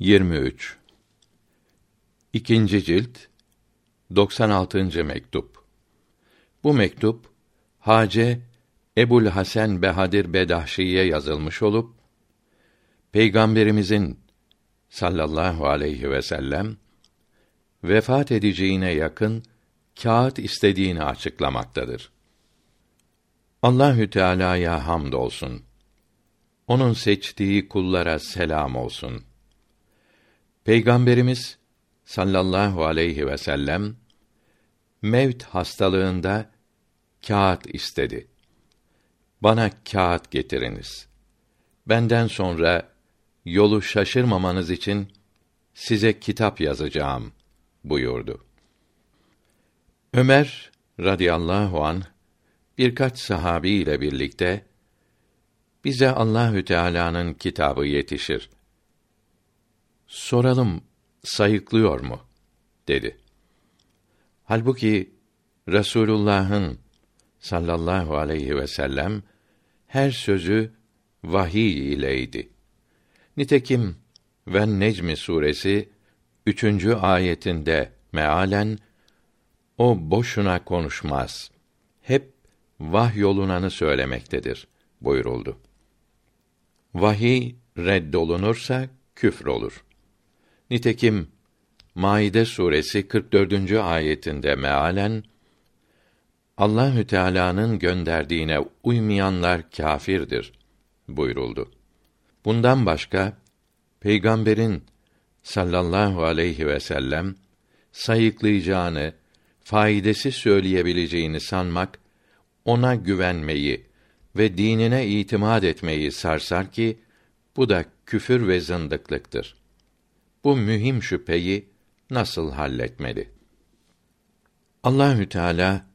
23 İkinci cilt 96. mektup. Bu mektup Hace Ebul Hasan Behadir Bedahşi'ye yazılmış olup Peygamberimizin sallallahu aleyhi ve sellem vefat edeceğine yakın kağıt istediğini açıklamaktadır. Allahü Teala'ya hamdolsun. Onun seçtiği kullara selam olsun. Peygamberimiz sallallahu aleyhi ve sellem mevt hastalığında kağıt istedi. Bana kağıt getiriniz. Benden sonra yolu şaşırmamanız için size kitap yazacağım buyurdu. Ömer radıyallahu an birkaç sahabi ile birlikte bize Allahü Teala'nın kitabı yetişir. Soralım sayıklıyor mu? dedi. Halbuki Resulullah'ın sallallahu aleyhi ve sellem her sözü vahiy ileydi. Nitekim ve Necmi suresi üçüncü ayetinde mealen o boşuna konuşmaz. Hep vahyolunanı söylemektedir buyuruldu. Vahiy reddolunursa küfür olur. Nitekim Maide suresi 44. ayetinde mealen Allahü Teala'nın gönderdiğine uymayanlar kâfirdir buyuruldu. Bundan başka peygamberin sallallahu aleyhi ve sellem sayıklayacağını, faydası söyleyebileceğini sanmak ona güvenmeyi ve dinine itimat etmeyi sarsar ki bu da küfür ve zındıklıktır. Bu mühim şüpheyi nasıl halletmeli? Allahü Teala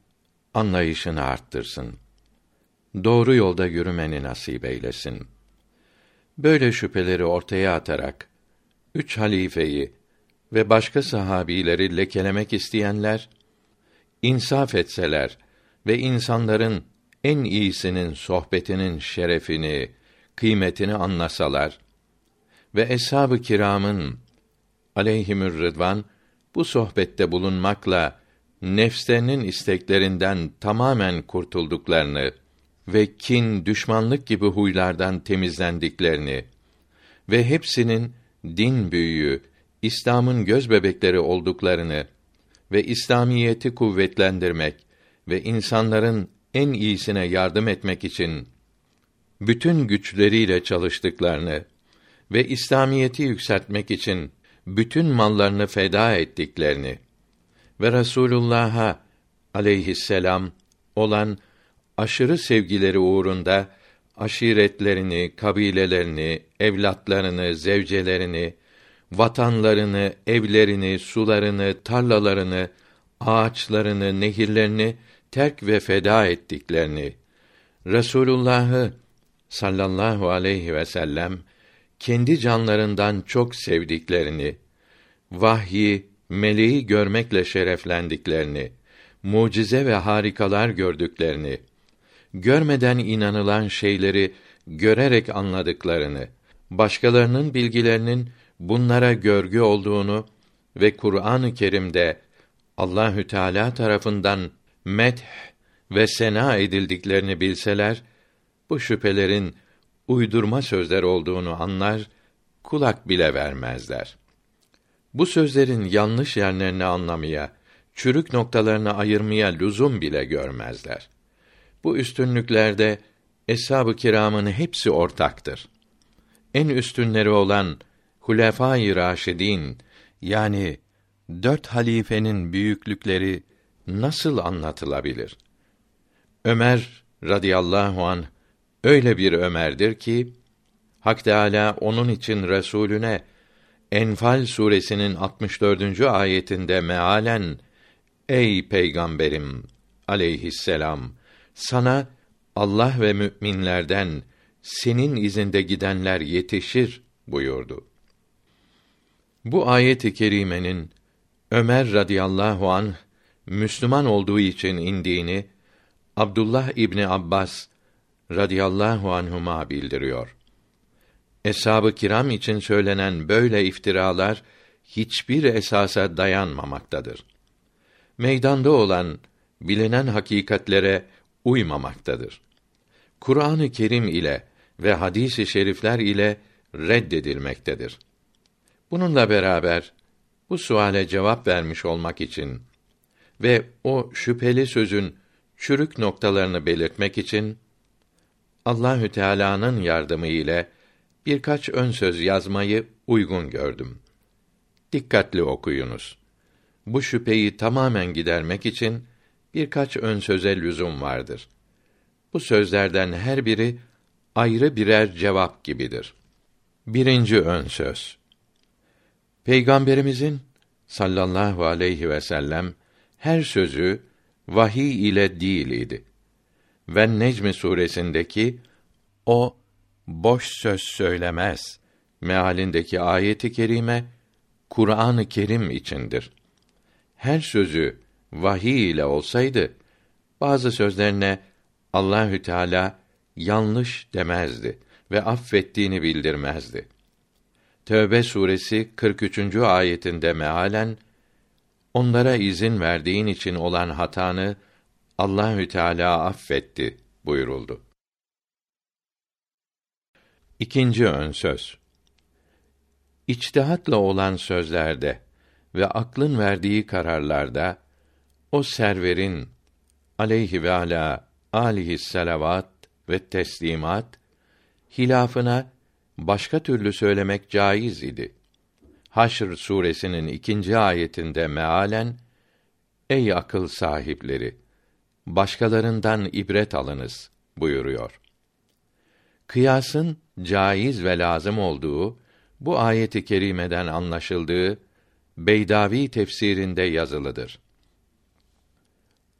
anlayışını arttırsın. Doğru yolda yürümeni nasip eylesin. Böyle şüpheleri ortaya atarak üç halifeyi ve başka sahabileri lekelemek isteyenler insaf etseler ve insanların en iyisinin sohbetinin şerefini, kıymetini anlasalar ve eshab-ı kiramın aleyhimür rıdvan bu sohbette bulunmakla nefslerinin isteklerinden tamamen kurtulduklarını ve kin, düşmanlık gibi huylardan temizlendiklerini ve hepsinin din büyüğü, İslam'ın göz bebekleri olduklarını ve İslamiyeti kuvvetlendirmek ve insanların en iyisine yardım etmek için bütün güçleriyle çalıştıklarını ve İslamiyeti yükseltmek için bütün mallarını feda ettiklerini ve Resulullah'a aleyhisselam olan aşırı sevgileri uğrunda aşiretlerini, kabilelerini, evlatlarını, zevcelerini, vatanlarını, evlerini, sularını, tarlalarını, ağaçlarını, nehirlerini terk ve feda ettiklerini, Resulullah'ı sallallahu aleyhi ve sellem kendi canlarından çok sevdiklerini, vahyi, meleği görmekle şereflendiklerini, mucize ve harikalar gördüklerini, görmeden inanılan şeyleri görerek anladıklarını, başkalarının bilgilerinin bunlara görgü olduğunu ve Kur'an-ı Kerim'de Allahü Teala tarafından meth ve sena edildiklerini bilseler, bu şüphelerin uydurma sözler olduğunu anlar, kulak bile vermezler. Bu sözlerin yanlış yerlerini anlamaya, çürük noktalarını ayırmaya lüzum bile görmezler. Bu üstünlüklerde eshab-ı kiramın hepsi ortaktır. En üstünleri olan Hulefâ-i Raşidîn yani dört halifenin büyüklükleri nasıl anlatılabilir? Ömer radıyallahu an öyle bir Ömer'dir ki Hak Teâlâ onun için Resulüne Enfal suresinin 64. ayetinde mealen Ey peygamberim aleyhisselam sana Allah ve müminlerden senin izinde gidenler yetişir buyurdu. Bu ayet-i kerimenin Ömer radıyallahu an Müslüman olduğu için indiğini Abdullah İbni Abbas radıyallahu anhuma bildiriyor. Eshab-ı kiram için söylenen böyle iftiralar hiçbir esasa dayanmamaktadır. Meydanda olan bilinen hakikatlere uymamaktadır. Kur'an-ı Kerim ile ve hadis-i şerifler ile reddedilmektedir. Bununla beraber bu suale cevap vermiş olmak için ve o şüpheli sözün çürük noktalarını belirtmek için Allahü Teala'nın yardımı ile birkaç ön söz yazmayı uygun gördüm. Dikkatli okuyunuz. Bu şüpheyi tamamen gidermek için birkaç ön söze lüzum vardır. Bu sözlerden her biri ayrı birer cevap gibidir. Birinci ön söz. Peygamberimizin sallallahu aleyhi ve sellem her sözü vahiy ile değil idi. Ve Necm suresindeki o boş söz söylemez mealindeki ayeti kerime Kur'an-ı Kerim içindir. Her sözü vahiy ile olsaydı bazı sözlerine Allahü Teala yanlış demezdi ve affettiğini bildirmezdi. Tövbe suresi 43. ayetinde mealen onlara izin verdiğin için olan hatanı Allahü Teala affetti buyuruldu. İkinci ön söz. İçtihatla olan sözlerde ve aklın verdiği kararlarda o serverin aleyhi ve ala alihi selavat ve teslimat hilafına başka türlü söylemek caiz idi. Haşr suresinin ikinci ayetinde mealen Ey akıl sahipleri başkalarından ibret alınız buyuruyor. Kıyasın caiz ve lazım olduğu bu ayeti kerimeden anlaşıldığı Beydavi tefsirinde yazılıdır.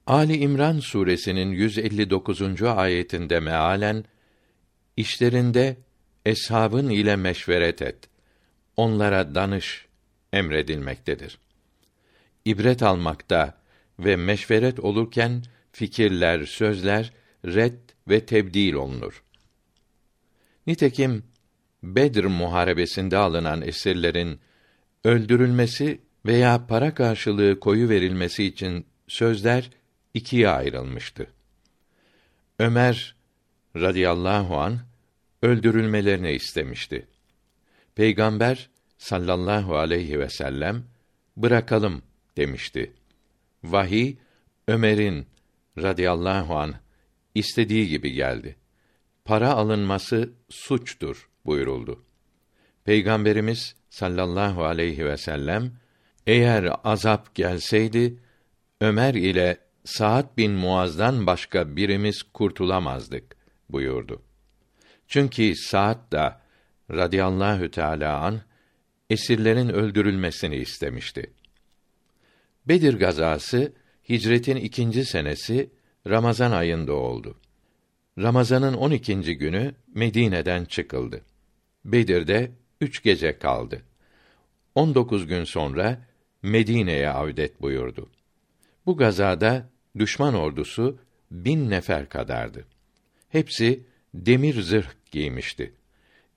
Ali İmran suresinin 159. ayetinde mealen işlerinde eshabın ile meşveret et. Onlara danış emredilmektedir. İbret almakta ve meşveret olurken fikirler, sözler red ve tebdil olunur. Nitekim Bedir muharebesinde alınan esirlerin öldürülmesi veya para karşılığı koyu verilmesi için sözler ikiye ayrılmıştı. Ömer radıyallahu an öldürülmelerini istemişti. Peygamber sallallahu aleyhi ve sellem bırakalım demişti. Vahiy Ömer'in radıyallahu an istediği gibi geldi. Para alınması suçtur buyuruldu. Peygamberimiz sallallahu aleyhi ve sellem eğer azap gelseydi Ömer ile Saat bin Muaz'dan başka birimiz kurtulamazdık buyurdu. Çünkü Saat da radıyallahu teala an esirlerin öldürülmesini istemişti. Bedir gazası hicretin ikinci senesi Ramazan ayında oldu. Ramazanın on ikinci günü Medine'den çıkıldı. Bedir'de üç gece kaldı. On dokuz gün sonra Medine'ye avdet buyurdu. Bu gazada düşman ordusu bin nefer kadardı. Hepsi demir zırh giymişti.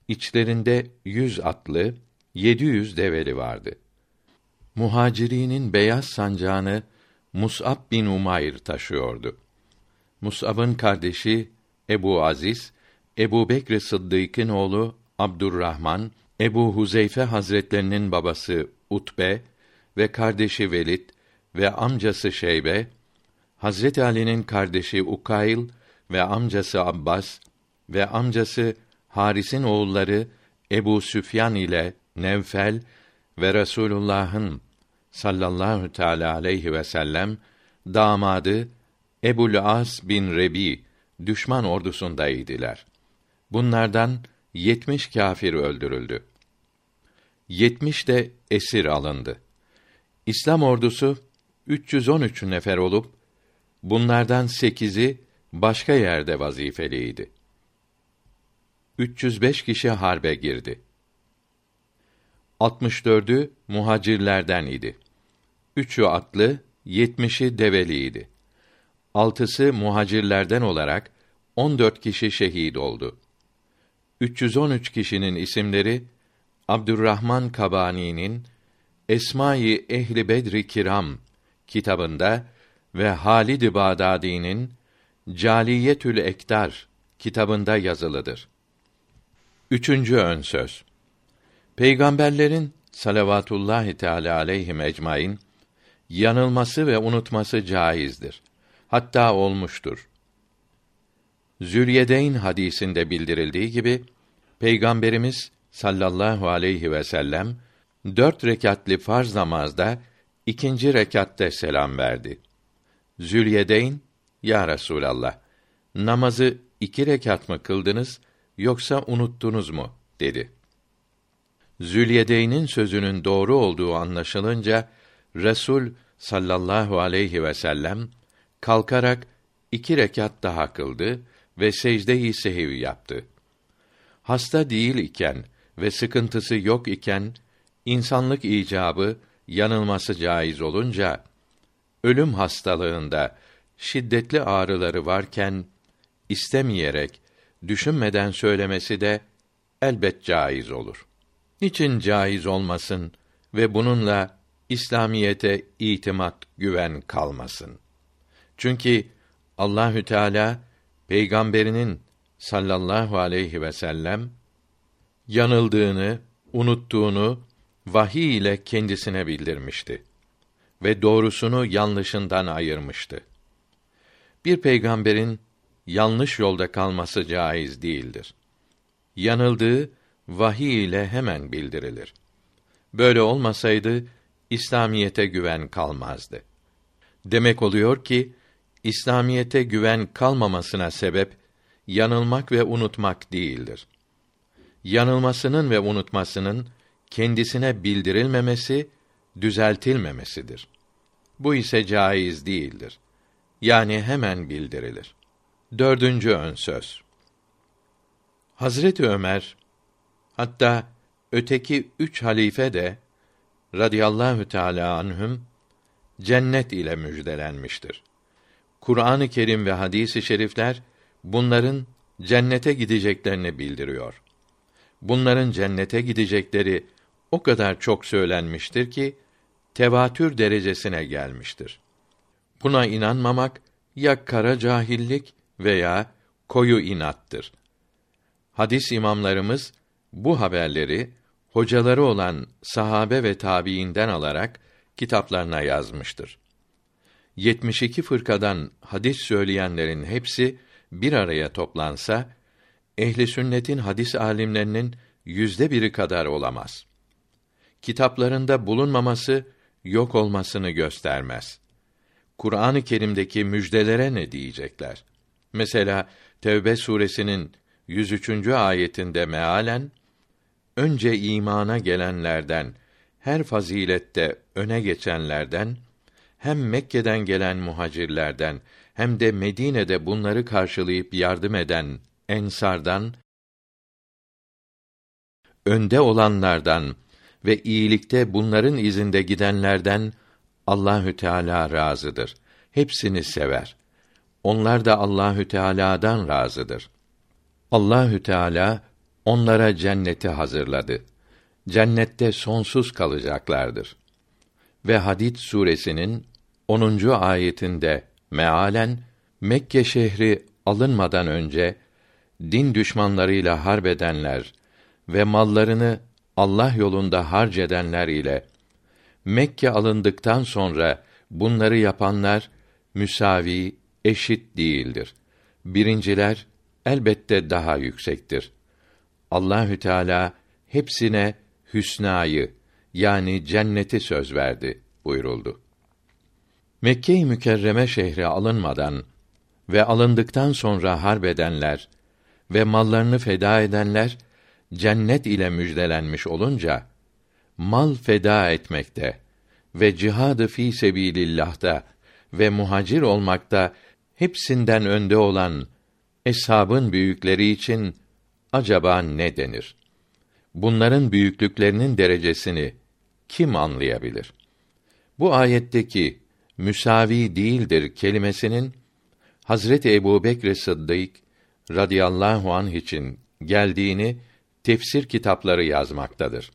İçlerinde yüz atlı, yedi yüz develi vardı. Muhacirinin beyaz sancağını Mus'ab bin Umayr taşıyordu. Mus'ab'ın kardeşi Ebu Aziz, Ebu Bekr Sıddık'ın oğlu Abdurrahman, Ebu Huzeyfe Hazretlerinin babası Utbe ve kardeşi Velid ve amcası Şeybe, Hazret Ali'nin kardeşi Ukayl ve amcası Abbas ve amcası Haris'in oğulları Ebu Süfyan ile Nevfel ve Resulullah'ın sallallahu teala aleyhi ve sellem damadı Ebul As bin Rebi düşman ordusundaydılar. Bunlardan yetmiş kâfir öldürüldü. Yetmiş de esir alındı. İslam ordusu 313 nefer olup bunlardan sekizi başka yerde vazifeliydi. 305 kişi harbe girdi. 64'ü muhacirlerden idi. Üçü atlı, yetmişi develiydi. Altısı muhacirlerden olarak 14 kişi şehit oldu. 313 kişinin isimleri Abdurrahman Kabani'nin Esma-i Ehli Bedri Kiram kitabında ve Halid Bağdadi'nin Caliyetül Ektar kitabında yazılıdır. Üçüncü ön söz. Peygamberlerin salavatullahi teala aleyhi ecmaîn yanılması ve unutması caizdir. Hatta olmuştur. Zülyedeyn hadisinde bildirildiği gibi Peygamberimiz sallallahu aleyhi ve sellem dört rekatli farz namazda ikinci rekatte selam verdi. Zülyedeyn, ya Resulallah, namazı iki rekat mı kıldınız, yoksa unuttunuz mu? dedi. Zülyedeyn'in sözünün doğru olduğu anlaşılınca, Resul sallallahu aleyhi ve sellem, kalkarak iki rekat daha kıldı ve secde-i sehiv yaptı. Hasta değil iken ve sıkıntısı yok iken, insanlık icabı yanılması caiz olunca ölüm hastalığında şiddetli ağrıları varken istemeyerek, düşünmeden söylemesi de elbet caiz olur. Niçin caiz olmasın ve bununla İslamiyete itimat, güven kalmasın? Çünkü Allahü Teala peygamberinin sallallahu aleyhi ve sellem yanıldığını, unuttuğunu vahiy ile kendisine bildirmişti ve doğrusunu yanlışından ayırmıştı. Bir peygamberin yanlış yolda kalması caiz değildir. Yanıldığı vahiy ile hemen bildirilir. Böyle olmasaydı İslamiyete güven kalmazdı. Demek oluyor ki İslamiyete güven kalmamasına sebep yanılmak ve unutmak değildir. Yanılmasının ve unutmasının kendisine bildirilmemesi, düzeltilmemesidir. Bu ise caiz değildir. Yani hemen bildirilir. Dördüncü ön söz. Hazreti Ömer, hatta öteki üç halife de radıyallahu teâlâ anhüm cennet ile müjdelenmiştir. Kur'an-ı Kerim ve hadis-i şerifler bunların cennete gideceklerini bildiriyor. Bunların cennete gidecekleri o kadar çok söylenmiştir ki tevatür derecesine gelmiştir. Buna inanmamak ya kara cahillik veya koyu inattır. Hadis imamlarımız bu haberleri hocaları olan sahabe ve tabiinden alarak kitaplarına yazmıştır. 72 fırkadan hadis söyleyenlerin hepsi bir araya toplansa ehli sünnetin hadis alimlerinin yüzde biri kadar olamaz. Kitaplarında bulunmaması yok olmasını göstermez. Kur'an-ı Kerim'deki müjdelere ne diyecekler? Mesela Tevbe suresinin 103. ayetinde mealen önce imana gelenlerden her fazilette öne geçenlerden hem Mekke'den gelen muhacirlerden hem de Medine'de bunları karşılayıp yardım eden ensardan önde olanlardan ve iyilikte bunların izinde gidenlerden Allahü Teala razıdır. Hepsini sever. Onlar da Allahü Teala'dan razıdır. Allahü Teala onlara cenneti hazırladı. Cennette sonsuz kalacaklardır. Ve Hadid suresinin 10. ayetinde mealen Mekke şehri alınmadan önce din düşmanlarıyla harbedenler ve mallarını Allah yolunda harc edenler ile Mekke alındıktan sonra bunları yapanlar müsavi, eşit değildir. Birinciler elbette daha yüksektir. Allahü Teala hepsine hüsnayı yani cenneti söz verdi buyuruldu. Mekke-i Mükerreme şehri alınmadan ve alındıktan sonra harbedenler ve mallarını feda edenler cennet ile müjdelenmiş olunca mal feda etmekte ve cihadı fi sebilillah'ta ve muhacir olmakta hepsinden önde olan eshabın büyükleri için acaba ne denir? Bunların büyüklüklerinin derecesini kim anlayabilir? Bu ayetteki müsavi değildir kelimesinin Hazreti Ebu Bekr Sıddık radıyallahu anh için geldiğini tefsir kitapları yazmaktadır.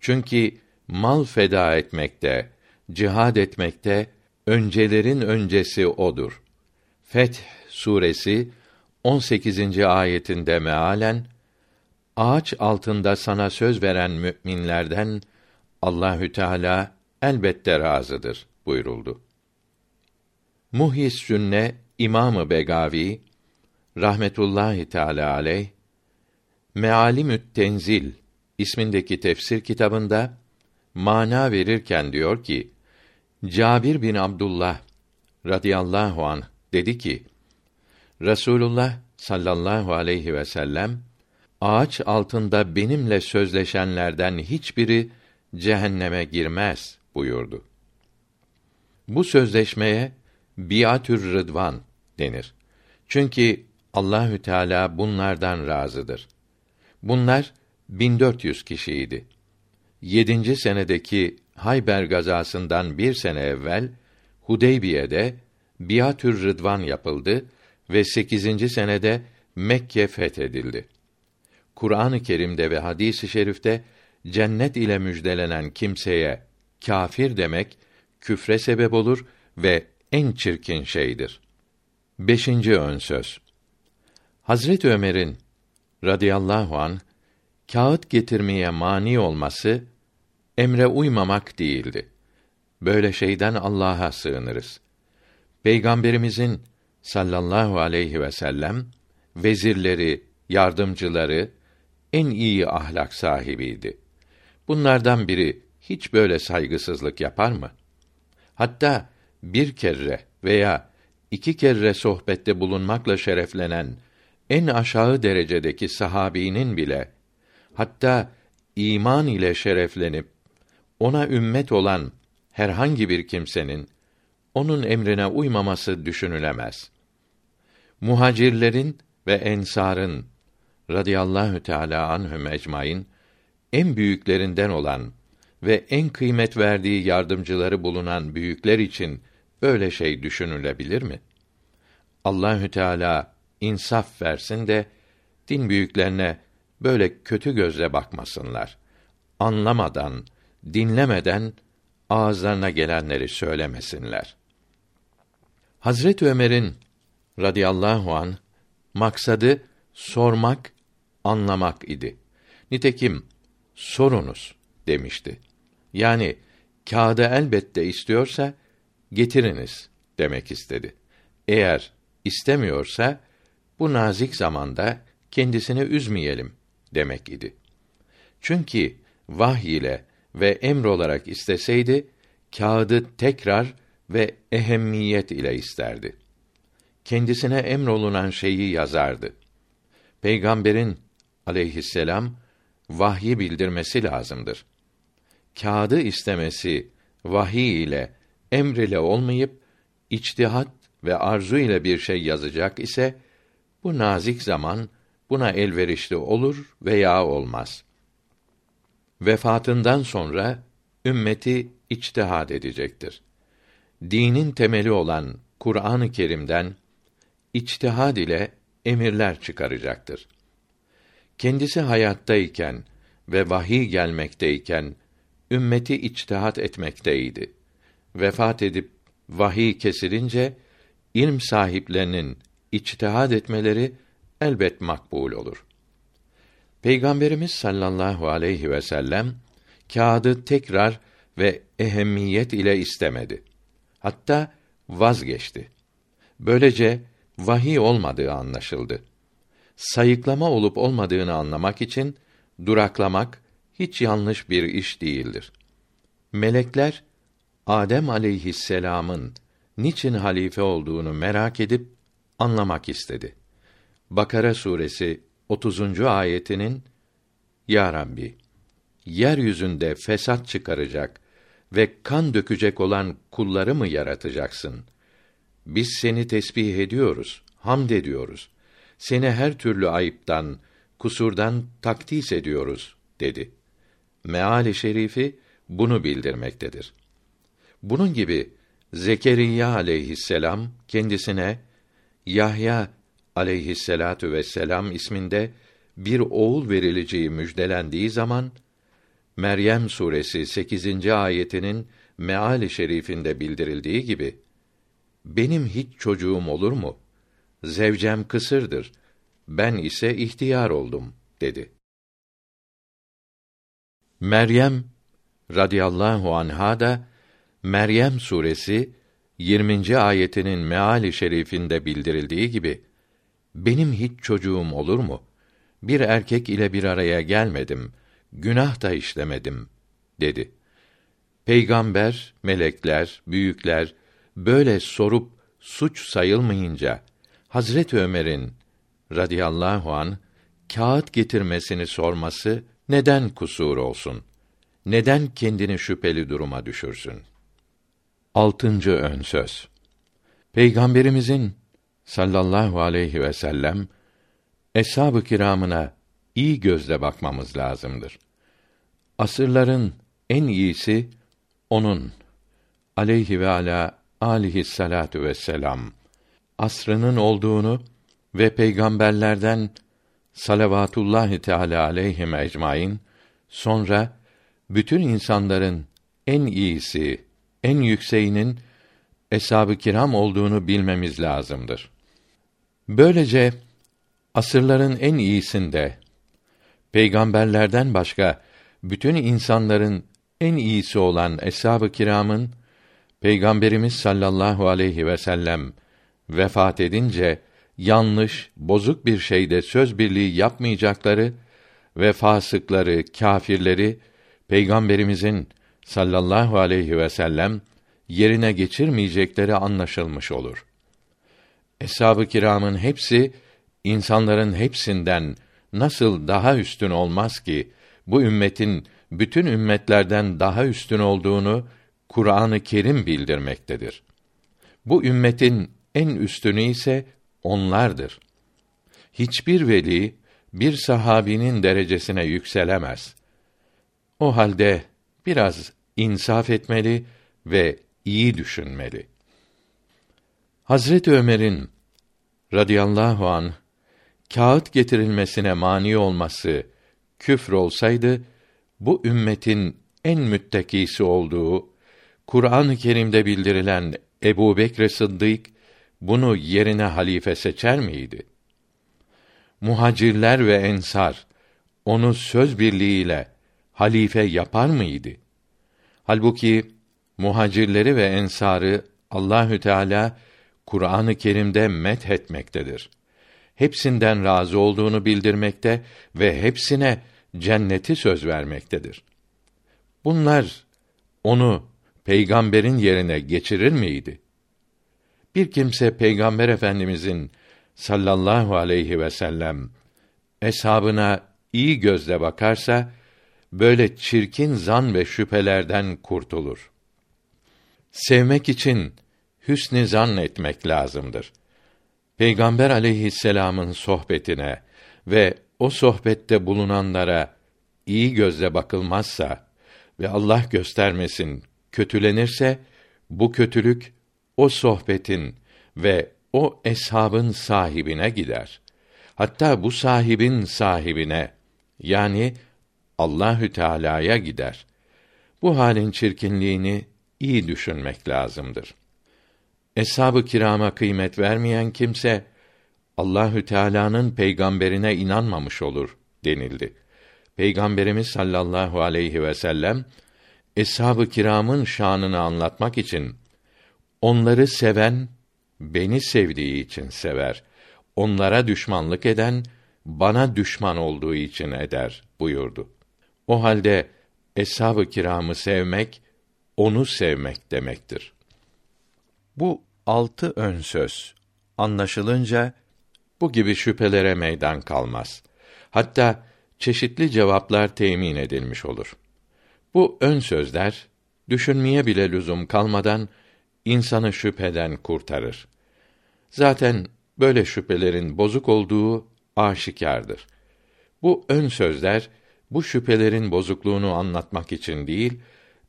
Çünkü mal feda etmekte, cihad etmekte öncelerin öncesi odur. Feth suresi 18. ayetinde mealen ağaç altında sana söz veren müminlerden Allahü Teala elbette razıdır buyuruldu. Muhis Sünne İmamı Begavi rahmetullahi teala aleyh Mealimü't Tenzil ismindeki tefsir kitabında mana verirken diyor ki Cabir bin Abdullah radıyallahu an dedi ki Resulullah sallallahu aleyhi ve sellem ağaç altında benimle sözleşenlerden hiçbiri cehenneme girmez buyurdu. Bu sözleşmeye biatür rıdvan denir. Çünkü Allahü Teala bunlardan razıdır. Bunlar 1400 kişiydi. Yedinci senedeki Hayber gazasından bir sene evvel Hudeybiye'de biatür rıdvan yapıldı ve sekizinci senede Mekke fethedildi. Kur'an-ı Kerim'de ve hadis-i şerifte cennet ile müjdelenen kimseye kafir demek küfre sebep olur ve en çirkin şeydir. Beşinci ön söz. Hazret Ömer'in radıyallahu an kağıt getirmeye mani olması emre uymamak değildi. Böyle şeyden Allah'a sığınırız. Peygamberimizin sallallahu aleyhi ve sellem vezirleri, yardımcıları en iyi ahlak sahibiydi. Bunlardan biri hiç böyle saygısızlık yapar mı? Hatta bir kere veya iki kere sohbette bulunmakla şereflenen en aşağı derecedeki sahabinin bile hatta iman ile şereflenip ona ümmet olan herhangi bir kimsenin onun emrine uymaması düşünülemez. Muhacirlerin ve ensarın radıyallahu teala anhum ecmaîn en büyüklerinden olan ve en kıymet verdiği yardımcıları bulunan büyükler için böyle şey düşünülebilir mi? Allahü Teala insaf versin de din büyüklerine böyle kötü gözle bakmasınlar. Anlamadan, dinlemeden ağızlarına gelenleri söylemesinler. Hazret Ömer'in radıyallahu an maksadı sormak, anlamak idi. Nitekim sorunuz demişti. Yani kağıdı elbette istiyorsa getiriniz demek istedi. Eğer istemiyorsa bu nazik zamanda kendisini üzmeyelim demek idi. Çünkü vahiy ile ve emr olarak isteseydi kağıdı tekrar ve ehemmiyet ile isterdi. Kendisine emrolunan şeyi yazardı. Peygamberin aleyhisselam vahyi bildirmesi lazımdır. Kağıdı istemesi vahiy ile emr ile olmayıp içtihat ve arzu ile bir şey yazacak ise bu nazik zaman buna elverişli olur veya olmaz. Vefatından sonra ümmeti içtihad edecektir. Dinin temeli olan Kur'an-ı Kerim'den içtihad ile emirler çıkaracaktır. Kendisi hayattayken ve vahiy gelmekteyken ümmeti içtihat etmekteydi. Vefat edip vahiy kesilince ilm sahiplerinin içtihad etmeleri elbet makbul olur. Peygamberimiz sallallahu aleyhi ve sellem kağıdı tekrar ve ehemmiyet ile istemedi. Hatta vazgeçti. Böylece vahiy olmadığı anlaşıldı. Sayıklama olup olmadığını anlamak için duraklamak hiç yanlış bir iş değildir. Melekler Adem aleyhisselam'ın niçin halife olduğunu merak edip anlamak istedi. Bakara suresi 30. ayetinin Ya Rabbi yeryüzünde fesat çıkaracak ve kan dökecek olan kulları mı yaratacaksın? Biz seni tesbih ediyoruz, hamd ediyoruz. Seni her türlü ayıptan, kusurdan takdis ediyoruz dedi. Meali şerifi bunu bildirmektedir. Bunun gibi Zekeriya aleyhisselam kendisine Yahya aleyhisselatu vesselam isminde bir oğul verileceği müjdelendiği zaman Meryem suresi 8. ayetinin meali şerifinde bildirildiği gibi benim hiç çocuğum olur mu? Zevcem kısırdır. Ben ise ihtiyar oldum dedi. Meryem radıyallahu anha da Meryem suresi 20. ayetinin meali şerifinde bildirildiği gibi benim hiç çocuğum olur mu? Bir erkek ile bir araya gelmedim, günah da işlemedim dedi. Peygamber, melekler, büyükler böyle sorup suç sayılmayınca Hazret Ömer'in radıyallahu an kağıt getirmesini sorması neden kusur olsun? Neden kendini şüpheli duruma düşürsün? Altıncı ön söz. Peygamberimizin sallallahu aleyhi ve sellem eshab-ı kiramına iyi gözle bakmamız lazımdır. Asırların en iyisi onun aleyhi ve ala alihi salatu vesselam asrının olduğunu ve peygamberlerden salavatullahi teala aleyhim ecmaîn sonra bütün insanların en iyisi, en yükseğinin eshab-ı kiram olduğunu bilmemiz lazımdır. Böylece asırların en iyisinde peygamberlerden başka bütün insanların en iyisi olan eshab-ı kiramın Peygamberimiz sallallahu aleyhi ve sellem vefat edince yanlış, bozuk bir şeyde söz birliği yapmayacakları ve fasıkları, kâfirleri Peygamberimizin sallallahu aleyhi ve sellem yerine geçirmeyecekleri anlaşılmış olur. Eshab-ı kiramın hepsi insanların hepsinden nasıl daha üstün olmaz ki bu ümmetin bütün ümmetlerden daha üstün olduğunu Kur'an-ı Kerim bildirmektedir. Bu ümmetin en üstünü ise onlardır. Hiçbir veli bir sahabinin derecesine yükselemez. O halde biraz insaf etmeli ve iyi düşünmeli. Hazret Ömer'in radıyallahu an kağıt getirilmesine mani olması küfür olsaydı bu ümmetin en müttekisi olduğu Kur'an-ı Kerim'de bildirilen Ebu Bekr Sıddık bunu yerine halife seçer miydi? Muhacirler ve ensar onu söz birliğiyle halife yapar mıydı? Halbuki muhacirleri ve ensarı Allahü Teala Kur'an-ı Kerim'de met etmektedir. Hepsinden razı olduğunu bildirmekte ve hepsine cenneti söz vermektedir. Bunlar onu peygamberin yerine geçirir miydi? Bir kimse peygamber efendimizin sallallahu aleyhi ve sellem eshabına iyi gözle bakarsa böyle çirkin zan ve şüphelerden kurtulur. Sevmek için hüsnü zan etmek lazımdır. Peygamber aleyhisselam'ın sohbetine ve o sohbette bulunanlara iyi gözle bakılmazsa ve Allah göstermesin kötülenirse bu kötülük o sohbetin ve o eshabın sahibine gider. Hatta bu sahibin sahibine yani Allahü Teala'ya gider. Bu halin çirkinliğini iyi düşünmek lazımdır. Eshab-ı kirama kıymet vermeyen kimse Allahü Teala'nın peygamberine inanmamış olur denildi. Peygamberimiz sallallahu aleyhi ve sellem eshab-ı kiramın şanını anlatmak için onları seven beni sevdiği için sever. Onlara düşmanlık eden bana düşman olduğu için eder buyurdu. O halde eshab-ı kiramı sevmek onu sevmek demektir. Bu altı ön söz anlaşılınca bu gibi şüphelere meydan kalmaz. Hatta çeşitli cevaplar temin edilmiş olur. Bu ön sözler düşünmeye bile lüzum kalmadan insanı şüpheden kurtarır. Zaten böyle şüphelerin bozuk olduğu aşikardır. Bu ön sözler bu şüphelerin bozukluğunu anlatmak için değil,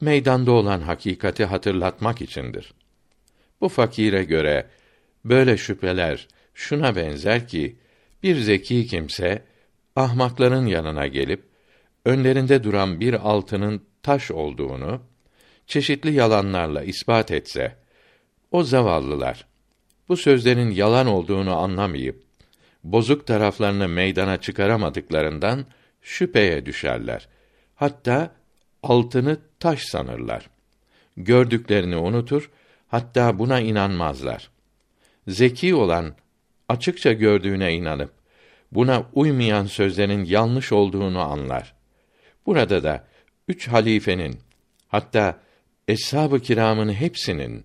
meydanda olan hakikati hatırlatmak içindir. Bu fakire göre böyle şüpheler şuna benzer ki bir zeki kimse ahmakların yanına gelip önlerinde duran bir altının taş olduğunu çeşitli yalanlarla ispat etse o zavallılar bu sözlerin yalan olduğunu anlamayıp bozuk taraflarını meydana çıkaramadıklarından şüpheye düşerler. Hatta altını taş sanırlar. Gördüklerini unutur, hatta buna inanmazlar. Zeki olan açıkça gördüğüne inanıp buna uymayan sözlerin yanlış olduğunu anlar. Burada da üç halifenin hatta eshab-ı kiramın hepsinin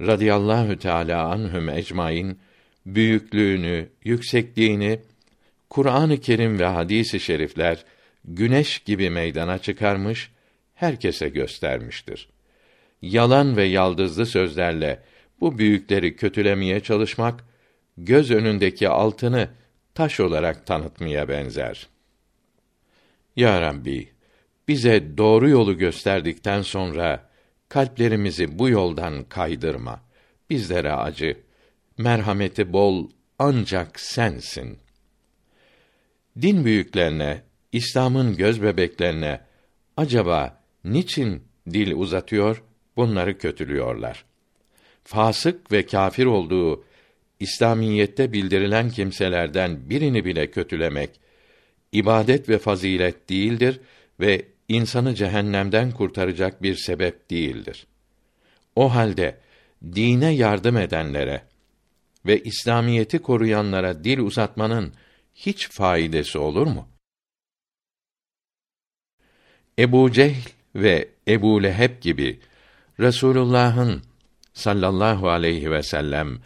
radıyallahu teala anhum ecmaîn büyüklüğünü, yüksekliğini Kur'an-ı Kerim ve hadis-i şerifler güneş gibi meydana çıkarmış, herkese göstermiştir. Yalan ve yaldızlı sözlerle bu büyükleri kötülemeye çalışmak göz önündeki altını taş olarak tanıtmaya benzer. Ya Rabbi, bize doğru yolu gösterdikten sonra kalplerimizi bu yoldan kaydırma. Bizlere acı. Merhameti bol ancak sensin. Din büyüklerine, İslam'ın göz bebeklerine acaba niçin dil uzatıyor, bunları kötülüyorlar? Fasık ve kafir olduğu İslamiyette bildirilen kimselerden birini bile kötülemek ibadet ve fazilet değildir ve insanı cehennemden kurtaracak bir sebep değildir. O halde dine yardım edenlere ve İslamiyeti koruyanlara dil uzatmanın hiç faydası olur mu? Ebu Cehl ve Ebu Leheb gibi Resulullah'ın sallallahu aleyhi ve sellem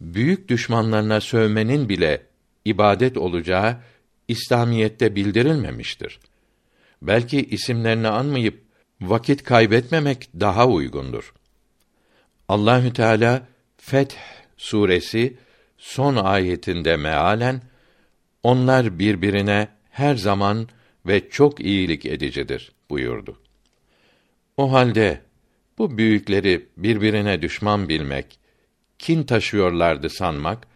büyük düşmanlarına sövmenin bile ibadet olacağı İslamiyette bildirilmemiştir. Belki isimlerini anmayıp vakit kaybetmemek daha uygundur. Allahü Teala Feth suresi son ayetinde mealen onlar birbirine her zaman ve çok iyilik edicidir buyurdu. O halde bu büyükleri birbirine düşman bilmek, kin taşıyorlardı sanmak,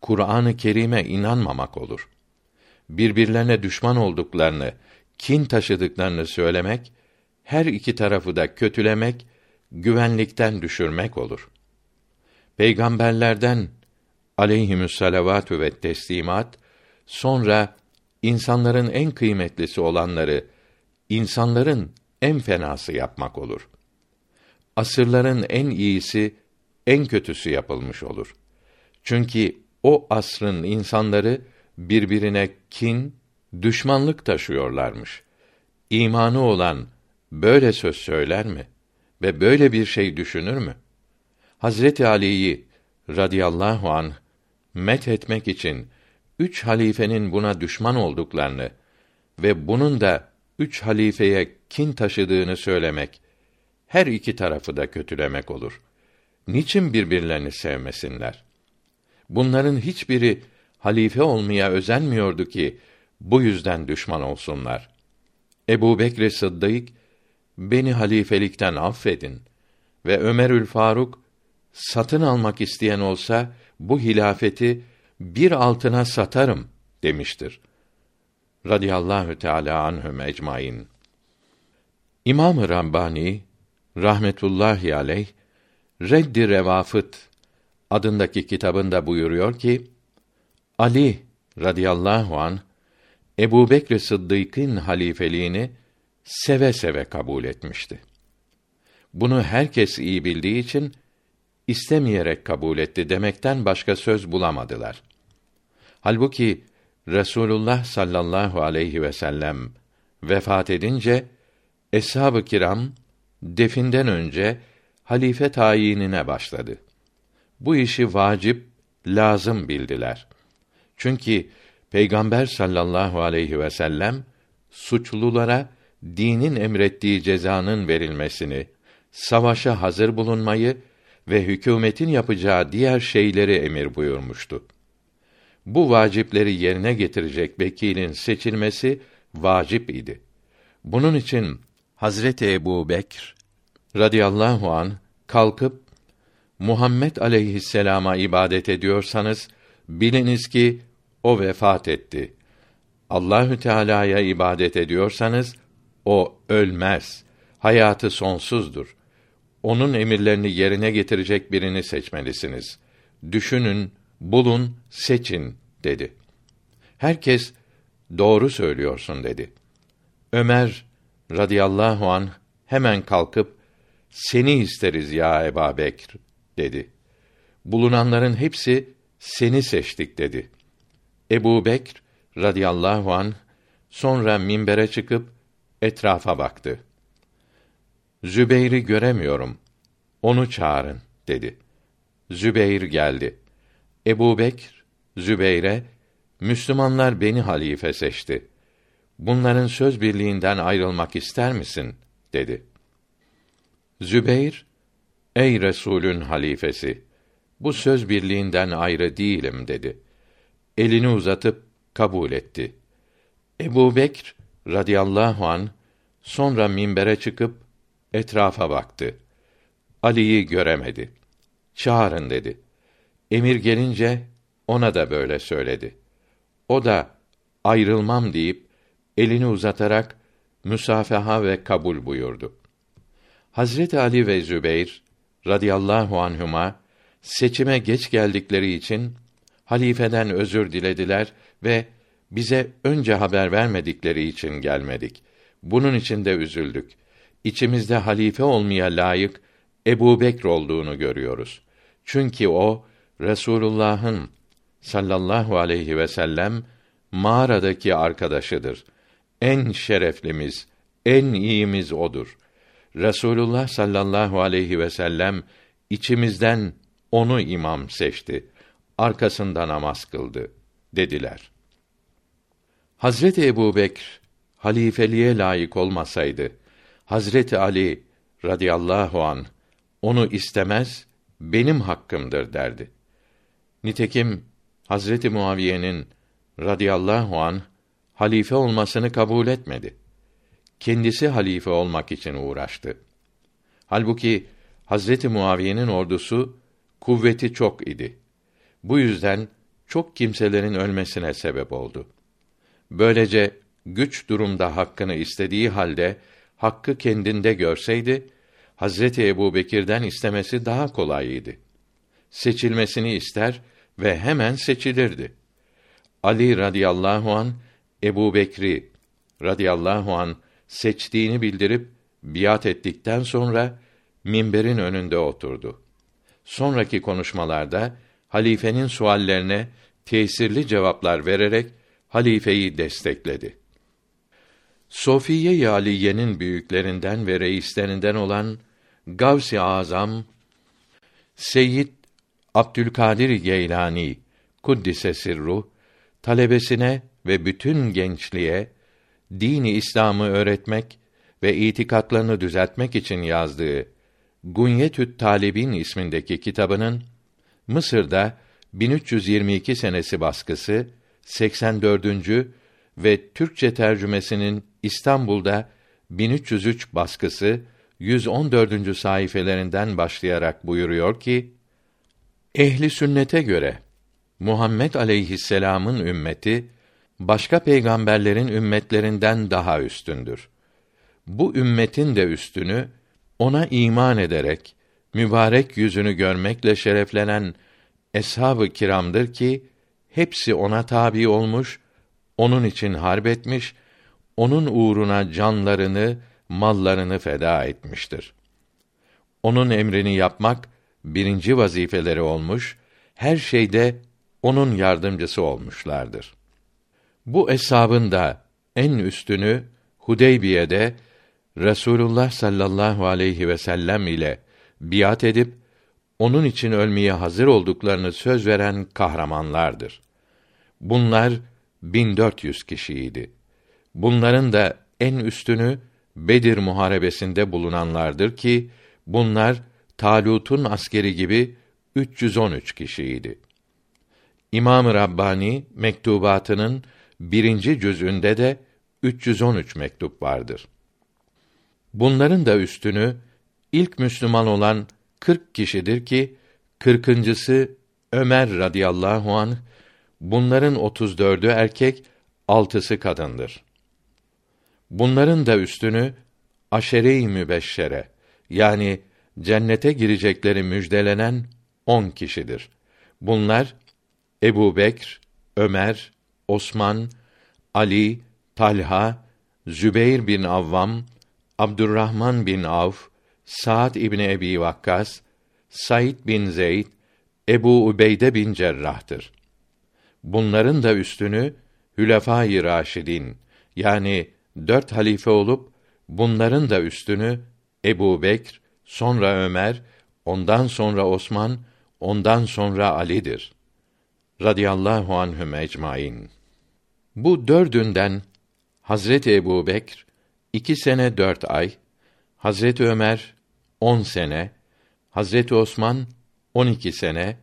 Kur'an-ı Kerim'e inanmamak olur. Birbirlerine düşman olduklarını, kin taşıdıklarını söylemek, her iki tarafı da kötülemek, güvenlikten düşürmek olur. Peygamberlerden aleyhimüs salavatü ve teslimat sonra insanların en kıymetlisi olanları insanların en fenası yapmak olur. Asırların en iyisi en kötüsü yapılmış olur. Çünkü o asrın insanları birbirine kin, düşmanlık taşıyorlarmış. İmanı olan böyle söz söyler mi ve böyle bir şey düşünür mü? Hazreti Ali'yi radıyallahu an met etmek için üç halifenin buna düşman olduklarını ve bunun da üç halifeye kin taşıdığını söylemek her iki tarafı da kötülemek olur. Niçin birbirlerini sevmesinler? Bunların hiçbiri halife olmaya özenmiyordu ki bu yüzden düşman olsunlar. Ebu Bekr Sıddık, beni halifelikten affedin ve Ömerül Faruk, satın almak isteyen olsa, bu hilafeti bir altına satarım demiştir. Radiyallahu Teala anhum ecmaîn. İmam-ı Rabbani rahmetullahi aleyh Reddi Revafıt adındaki kitabında buyuruyor ki Ali radıyallahu an Ebu Bekr Sıddık'ın halifeliğini seve seve kabul etmişti. Bunu herkes iyi bildiği için istemeyerek kabul etti demekten başka söz bulamadılar. Halbuki Resulullah sallallahu aleyhi ve sellem vefat edince eshab-ı kiram definden önce halife tayinine başladı. Bu işi vacip, lazım bildiler. Çünkü Peygamber sallallahu aleyhi ve sellem suçlulara dinin emrettiği cezanın verilmesini, savaşa hazır bulunmayı ve hükümetin yapacağı diğer şeyleri emir buyurmuştu. Bu vacipleri yerine getirecek vekilin seçilmesi vacip idi. Bunun için Hazreti Ebu Bekr radıyallahu an kalkıp Muhammed aleyhisselama ibadet ediyorsanız biliniz ki o vefat etti. Allahü Teala'ya ibadet ediyorsanız o ölmez. Hayatı sonsuzdur. Onun emirlerini yerine getirecek birini seçmelisiniz. Düşünün, bulun, seçin dedi. Herkes doğru söylüyorsun dedi. Ömer radıyallahu an hemen kalkıp seni isteriz ya Bekr dedi. Bulunanların hepsi seni seçtik dedi. Ebu Bekr radıyallahu an sonra minbere çıkıp etrafa baktı. Zübeyr'i göremiyorum. Onu çağırın dedi. Zübeyr geldi. Ebu Bekr, Zübeyr'e, Müslümanlar beni halife seçti. Bunların söz birliğinden ayrılmak ister misin? dedi. Zübeyr, ey Resulün halifesi, bu söz birliğinden ayrı değilim dedi. Elini uzatıp kabul etti. Ebu Bekr radıyallahu an sonra minbere çıkıp etrafa baktı. Ali'yi göremedi. Çağırın dedi. Emir gelince ona da böyle söyledi. O da ayrılmam deyip elini uzatarak müsafaha ve kabul buyurdu. Hazreti Ali ve Zübeyr radıyallahu anhuma seçime geç geldikleri için halifeden özür dilediler ve bize önce haber vermedikleri için gelmedik. Bunun için de üzüldük. İçimizde halife olmaya layık Ebu Bekr olduğunu görüyoruz. Çünkü o Resulullah'ın sallallahu aleyhi ve sellem mağaradaki arkadaşıdır. En şereflimiz, en iyimiz odur. Resulullah sallallahu aleyhi ve sellem içimizden onu imam seçti. Arkasında namaz kıldı dediler. Hazreti Ebu Bekr halifeliğe layık olmasaydı, Hazreti Ali radıyallahu an onu istemez, benim hakkımdır derdi. Nitekim Hazreti Muaviye'nin radıyallahu an halife olmasını kabul etmedi. Kendisi halife olmak için uğraştı. Halbuki Hazreti Muaviye'nin ordusu kuvveti çok idi. Bu yüzden çok kimselerin ölmesine sebep oldu. Böylece güç durumda hakkını istediği halde hakkı kendinde görseydi Hazreti Ebubekir'den istemesi daha kolayıydı. Seçilmesini ister ve hemen seçilirdi. Ali radıyallahu an Ebu Bekri radıyallahu an seçtiğini bildirip biat ettikten sonra minberin önünde oturdu. Sonraki konuşmalarda halifenin suallerine tesirli cevaplar vererek halifeyi destekledi. Sofiye Aliye'nin büyüklerinden ve reislerinden olan Gavs-ı Azam Seyyid Abdülkadir Geylani kuddise sirru talebesine ve bütün gençliğe dini İslam'ı öğretmek ve itikatlarını düzeltmek için yazdığı Gunyetü't Talibin ismindeki kitabının Mısır'da 1322 senesi baskısı 84. ve Türkçe tercümesinin İstanbul'da 1303 baskısı 114. sayfelerinden başlayarak buyuruyor ki: Ehli sünnete göre Muhammed aleyhisselam'ın ümmeti başka peygamberlerin ümmetlerinden daha üstündür. Bu ümmetin de üstünü ona iman ederek mübarek yüzünü görmekle şereflenen eshab-ı kiramdır ki hepsi ona tabi olmuş, onun için harp etmiş, onun uğruna canlarını, mallarını feda etmiştir. Onun emrini yapmak birinci vazifeleri olmuş, her şeyde onun yardımcısı olmuşlardır. Bu eshabın da en üstünü Hudeybiye'de Resulullah sallallahu aleyhi ve sellem ile biat edip onun için ölmeye hazır olduklarını söz veren kahramanlardır. Bunlar 1400 kişiydi. Bunların da en üstünü Bedir muharebesinde bulunanlardır ki bunlar Talut'un askeri gibi 313 kişiydi. İmam-ı Rabbani mektubatının birinci cüzünde de 313 mektup vardır. Bunların da üstünü ilk Müslüman olan 40 kişidir ki kırkıncısı Ömer radıyallahu an bunların 34'ü erkek altısı kadındır. Bunların da üstünü aşere-i mübeşşere yani cennete girecekleri müjdelenen on kişidir. Bunlar Ebu Bekr, Ömer, Osman, Ali, Talha, Zübeyr bin Avvam, Abdurrahman bin Avf, Sa'd İbni Ebi Vakkas, Said bin Zeyd, Ebu Ubeyde bin Cerrah'tır. Bunların da üstünü Hülefâ-i Raşidin yani dört halife olup bunların da üstünü Ebu Bekr, sonra Ömer, ondan sonra Osman, ondan sonra Ali'dir. Radiyallahu anhüm ecmaîn. Bu dördünden Hazreti Ebu Bekr iki sene dört ay, Hazreti Ömer on sene, Hazreti Osman on iki sene,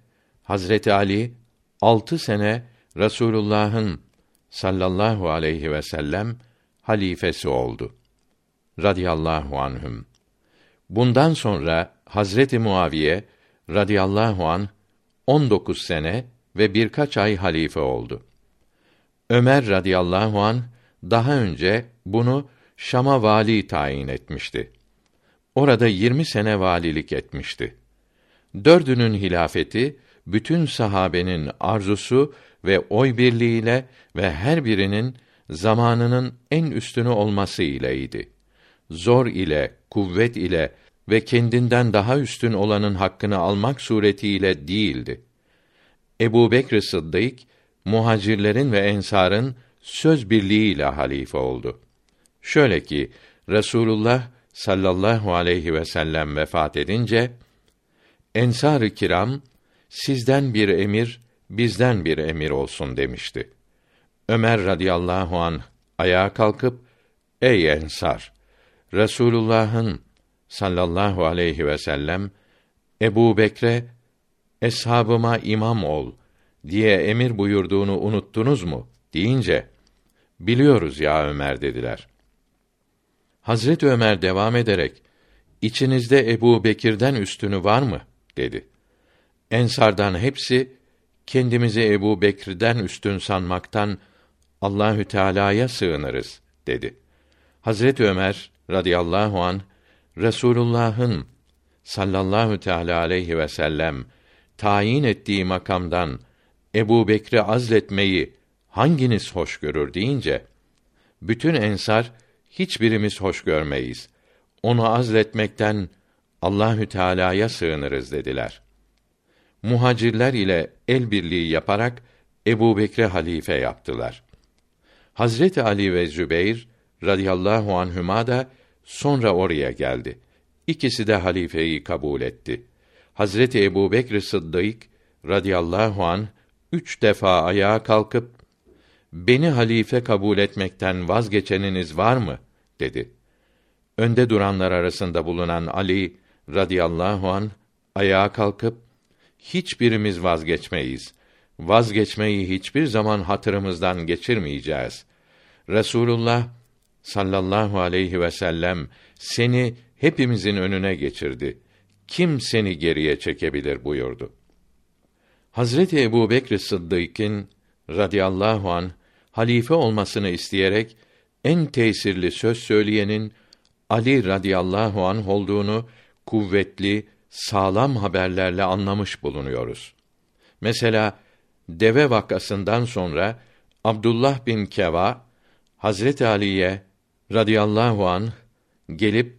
Hazreti Ali altı sene Resulullah'ın sallallahu aleyhi ve sellem halifesi oldu. Radiyallahu anhüm. Bundan sonra Hazreti Muaviye radıyallahu an 19 sene ve birkaç ay halife oldu. Ömer radıyallahu an daha önce bunu Şam'a vali tayin etmişti. Orada 20 sene valilik etmişti. Dördünün hilafeti bütün sahabenin arzusu ve oy birliğiyle ve her birinin zamanının en üstünü olması ileydi. Zor ile, kuvvet ile ve kendinden daha üstün olanın hakkını almak suretiyle değildi. Ebu Bekr Sıddık, muhacirlerin ve ensarın söz birliğiyle halife oldu. Şöyle ki, Resulullah sallallahu aleyhi ve sellem vefat edince, Ensar-ı kiram, sizden bir emir, bizden bir emir olsun demişti. Ömer radıyallahu an ayağa kalkıp, ey ensar, Resulullah'ın sallallahu aleyhi ve sellem Ebu Bekre eshabıma imam ol diye emir buyurduğunu unuttunuz mu deyince biliyoruz ya Ömer dediler. Hazret Ömer devam ederek içinizde Ebu Bekir'den üstünü var mı dedi. Ensardan hepsi kendimizi Ebu Bekir'den üstün sanmaktan Allahü Teala'ya sığınırız dedi. Hazret Ömer radıyallahu an Resulullah'ın sallallahu teala aleyhi ve sellem tayin ettiği makamdan Ebu Bekri azletmeyi hanginiz hoş görür deyince bütün ensar hiçbirimiz hoş görmeyiz. Onu azletmekten Allahü Teala'ya sığınırız dediler. Muhacirler ile el birliği yaparak Ebu Bekre halife yaptılar. Hazreti Ali ve Zübeyr radıyallahu anhüma da sonra oraya geldi. İkisi de halifeyi kabul etti. Hazreti Ebu Bekr Sıddık radıyallahu an üç defa ayağa kalkıp beni halife kabul etmekten vazgeçeniniz var mı dedi. Önde duranlar arasında bulunan Ali radıyallahu an ayağa kalkıp hiçbirimiz vazgeçmeyiz. Vazgeçmeyi hiçbir zaman hatırımızdan geçirmeyeceğiz. Resulullah sallallahu aleyhi ve sellem seni hepimizin önüne geçirdi. Kim seni geriye çekebilir buyurdu. Hazreti Ebu Bekr Sıddık'ın radıyallahu an halife olmasını isteyerek en tesirli söz söyleyenin Ali radıyallahu an olduğunu kuvvetli, sağlam haberlerle anlamış bulunuyoruz. Mesela deve vakasından sonra Abdullah bin Keva Hazreti Ali'ye radıyallahu an gelip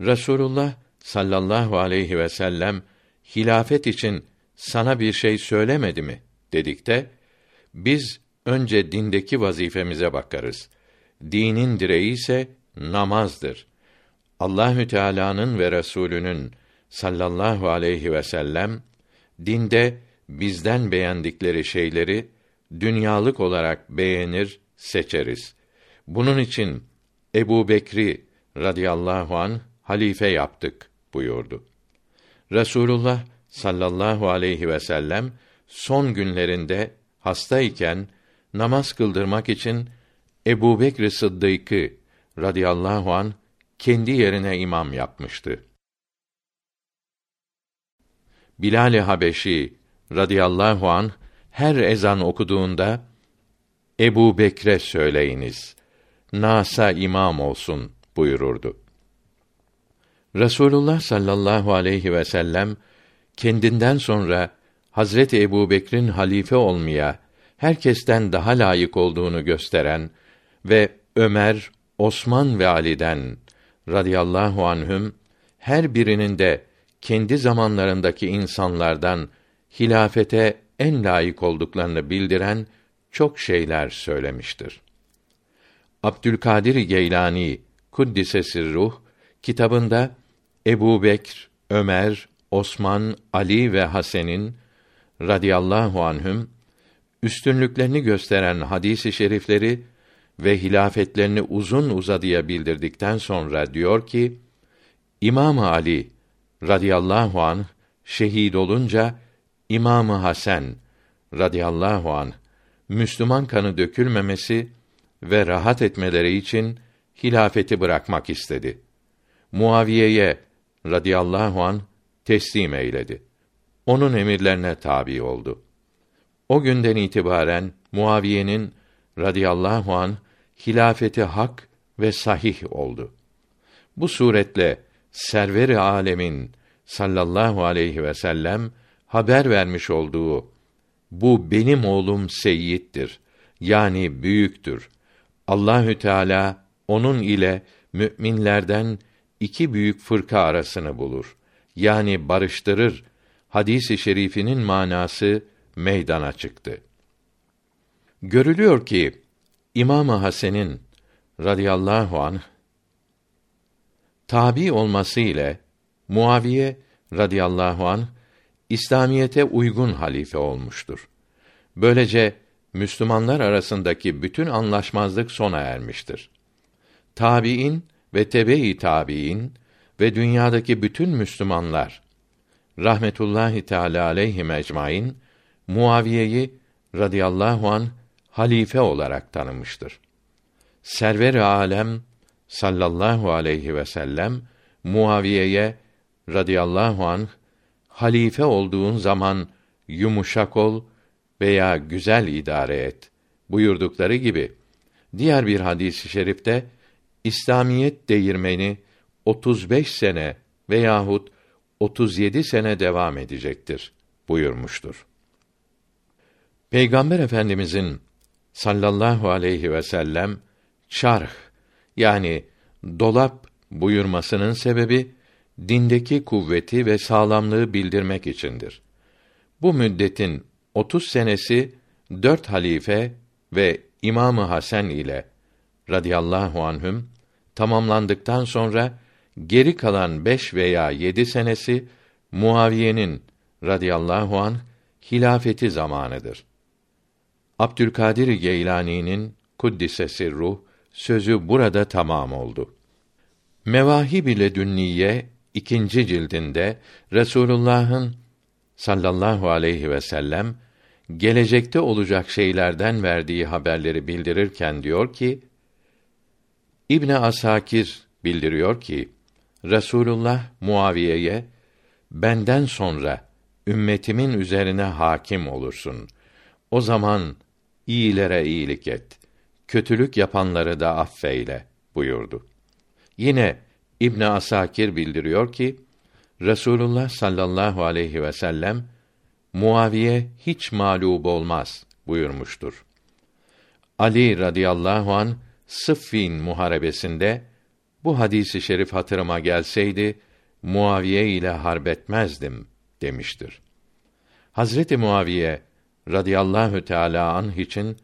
Resulullah sallallahu aleyhi ve sellem hilafet için sana bir şey söylemedi mi dedikte biz önce dindeki vazifemize bakarız. Dinin direği ise namazdır. Allahü Teala'nın ve Resulünün sallallahu aleyhi ve sellem dinde bizden beğendikleri şeyleri dünyalık olarak beğenir, seçeriz. Bunun için Ebu Bekri radıyallahu an halife yaptık buyurdu. Resulullah sallallahu aleyhi ve sellem son günlerinde hastayken namaz kıldırmak için Ebu Bekr Sıddık'ı radıyallahu an kendi yerine imam yapmıştı. Bilal-i Habeşi radıyallahu an her ezan okuduğunda Ebu Bekre söyleyiniz. Nasa imam olsun buyururdu. Resulullah sallallahu aleyhi ve sellem kendinden sonra Hazreti Ebu Bekir'in halife olmaya herkesten daha layık olduğunu gösteren ve Ömer, Osman ve Ali'den radıyallahu anhüm her birinin de kendi zamanlarındaki insanlardan hilafete en layık olduklarını bildiren çok şeyler söylemiştir. Abdülkadir Geylani Kuddise ruh kitabında Ebu Bekr, Ömer, Osman, Ali ve Hasen'in radıyallahu anhüm üstünlüklerini gösteren hadisi şerifleri ve hilafetlerini uzun uzadıya bildirdikten sonra diyor ki İmam Ali radıyallahu an şehit olunca İmamı Hasan radıyallahu an Müslüman kanı dökülmemesi ve rahat etmeleri için hilafeti bırakmak istedi. Muaviye'ye radıyallahu an teslim eyledi. Onun emirlerine tabi oldu. O günden itibaren Muaviye'nin radıyallahu an hilafeti hak ve sahih oldu. Bu suretle server-i alemin sallallahu aleyhi ve sellem haber vermiş olduğu bu benim oğlum Seyyid'dir. Yani büyüktür. Allahü Teala onun ile müminlerden iki büyük fırka arasını bulur. Yani barıştırır. Hadisi şerifinin manası meydana çıktı. Görülüyor ki İmam Hasan'ın radıyallahu anh tabi olması ile Muaviye radıyallahu an İslamiyete uygun halife olmuştur. Böylece Müslümanlar arasındaki bütün anlaşmazlık sona ermiştir. Tabiin ve tebe-i tabiin ve dünyadaki bütün Müslümanlar rahmetullahi teala aleyhi ecmaîn Muaviye'yi radıyallahu an halife olarak tanımıştır. Server-i alem sallallahu aleyhi ve sellem Muaviye'ye radıyallahu an halife olduğun zaman yumuşak ol veya güzel idare et buyurdukları gibi diğer bir hadis-i şerifte İslamiyet değirmeni 35 sene veyahut 37 sene devam edecektir buyurmuştur. Peygamber Efendimizin sallallahu aleyhi ve sellem çarh yani dolap buyurmasının sebebi dindeki kuvveti ve sağlamlığı bildirmek içindir. Bu müddetin 30 senesi dört halife ve İmamı Hasan ile radıyallahu anhüm tamamlandıktan sonra geri kalan beş veya yedi senesi Muaviye'nin radıyallahu an hilafeti zamanıdır. Abdülkadir Geylani'nin kuddisesi ruh sözü burada tamam oldu. Mevahib ile Dünniye ikinci cildinde Resulullah'ın sallallahu aleyhi ve sellem gelecekte olacak şeylerden verdiği haberleri bildirirken diyor ki İbn Asakir bildiriyor ki Resulullah Muaviye'ye benden sonra ümmetimin üzerine hakim olursun. O zaman iyilere iyilik et, kötülük yapanları da affeyle buyurdu. Yine İbn Asakir bildiriyor ki Resulullah sallallahu aleyhi ve sellem Muaviye hiç mağlup olmaz buyurmuştur. Ali radıyallahu an Sıffin muharebesinde bu hadisi şerif hatırıma gelseydi Muaviye ile harbetmezdim demiştir. Hazreti Muaviye radıyallahu teala anh için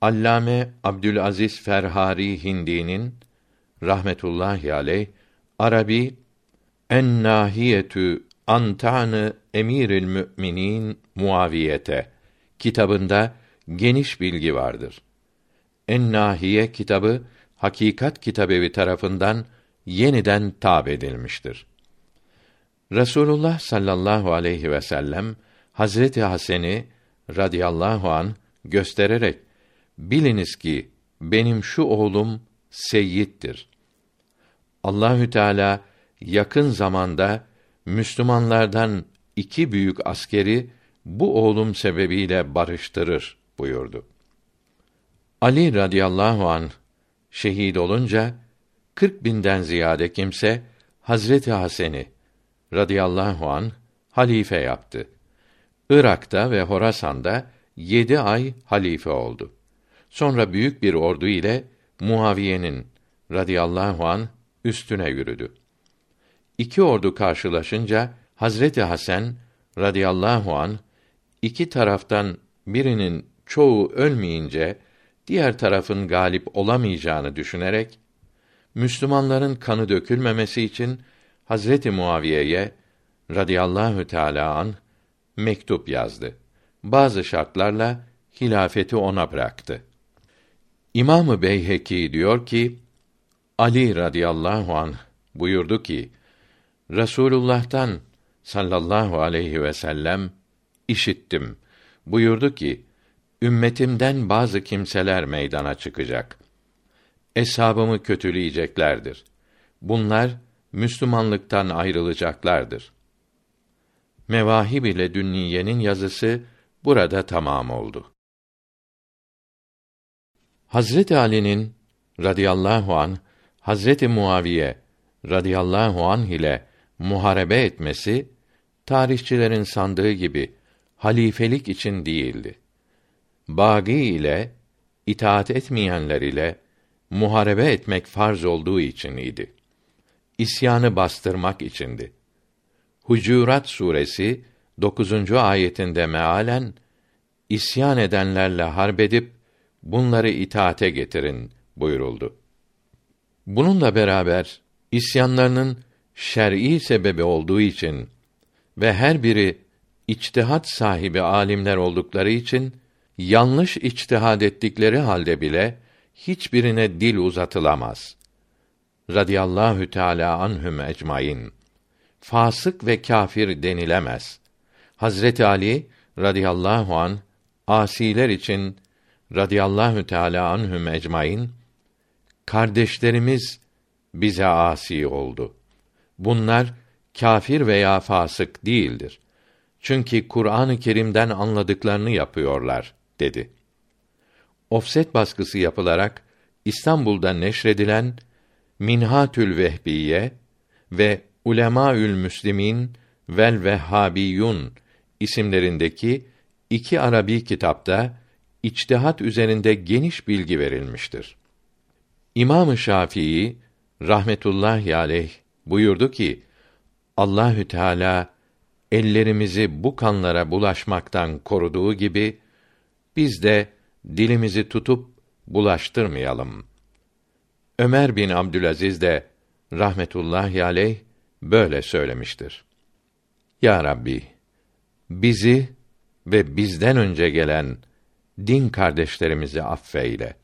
Allame Abdülaziz Ferhari Hindi'nin rahmetullahi aleyh Arabi en nahiyetü antanı emiril müminin Muaviyete kitabında geniş bilgi vardır. En Nahiye kitabı Hakikat Kitabevi tarafından yeniden tab edilmiştir. Resulullah sallallahu aleyhi ve sellem Hazreti Hasen'i radıyallahu an göstererek biliniz ki benim şu oğlum seyyittir. Allahü Teala yakın zamanda Müslümanlardan iki büyük askeri bu oğlum sebebiyle barıştırır buyurdu. Ali radıyallahu an şehit olunca 40 binden ziyade kimse Hazreti Hasan'ı radıyallahu an halife yaptı. Irak'ta ve Horasan'da yedi ay halife oldu. Sonra büyük bir ordu ile Muaviye'nin radıyallahu an üstüne yürüdü. İki ordu karşılaşınca Hazreti Hasan radıyallahu an iki taraftan birinin çoğu ölmeyince diğer tarafın galip olamayacağını düşünerek Müslümanların kanı dökülmemesi için Hazreti Muaviye'ye radıyallahu teala an mektup yazdı. Bazı şartlarla hilafeti ona bıraktı. İmamı Beyheki diyor ki Ali radıyallahu an buyurdu ki Resulullah'tan sallallahu aleyhi ve sellem işittim. Buyurdu ki ümmetimden bazı kimseler meydana çıkacak. Eshabımı kötüleyeceklerdir. Bunlar Müslümanlıktan ayrılacaklardır. Mevahib ile Dünniye'nin yazısı burada tamam oldu. Hazreti Ali'nin radıyallahu an Hazreti Muaviye radıyallahu anh ile muharebe etmesi tarihçilerin sandığı gibi halifelik için değildi. Bagi ile itaat etmeyenler ile muharebe etmek farz olduğu için idi. İsyanı bastırmak içindi. Hucurat suresi 9. ayetinde mealen isyan edenlerle harbedip bunları itaate getirin buyuruldu. Bununla beraber isyanlarının şer'i sebebi olduğu için ve her biri içtihat sahibi alimler oldukları için yanlış içtihad ettikleri halde bile hiçbirine dil uzatılamaz. Radiyallahu Teala anhum ecmaîn. Fasık ve kâfir denilemez. Hazreti Ali radıyallahu an asiler için radıyallahu teala anhum ecmaîn kardeşlerimiz bize asi oldu. Bunlar kâfir veya fasık değildir. Çünkü Kur'an-ı Kerim'den anladıklarını yapıyorlar dedi. Ofset baskısı yapılarak İstanbul'da neşredilen Minhatül Vehbiye ve Ulemaül Müslimin vel Vehhabiyun isimlerindeki iki Arabi kitapta içtihat üzerinde geniş bilgi verilmiştir. İmam-ı Şafii rahmetullahi aleyh buyurdu ki Allahü Teala ellerimizi bu kanlara bulaşmaktan koruduğu gibi biz de dilimizi tutup bulaştırmayalım. Ömer bin Abdülaziz de rahmetullahi aleyh böyle söylemiştir. Ya Rabbi, bizi ve bizden önce gelen din kardeşlerimizi affeyle.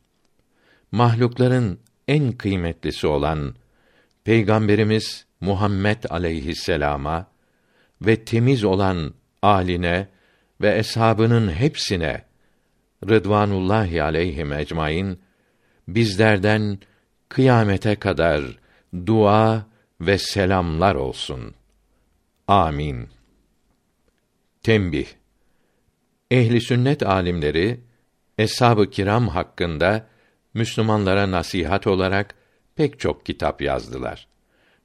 Mahlukların en kıymetlisi olan Peygamberimiz Muhammed aleyhisselama ve temiz olan aline ve eshabının hepsine Rıdvanullahi aleyhim ecmaîn bizlerden kıyamete kadar dua ve selamlar olsun. Amin. Tembih. Ehli sünnet alimleri eshab-ı kiram hakkında Müslümanlara nasihat olarak pek çok kitap yazdılar.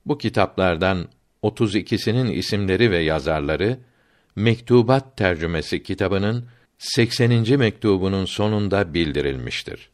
Bu kitaplardan 32'sinin isimleri ve yazarları Mektubat tercümesi kitabının 80. mektubunun sonunda bildirilmiştir.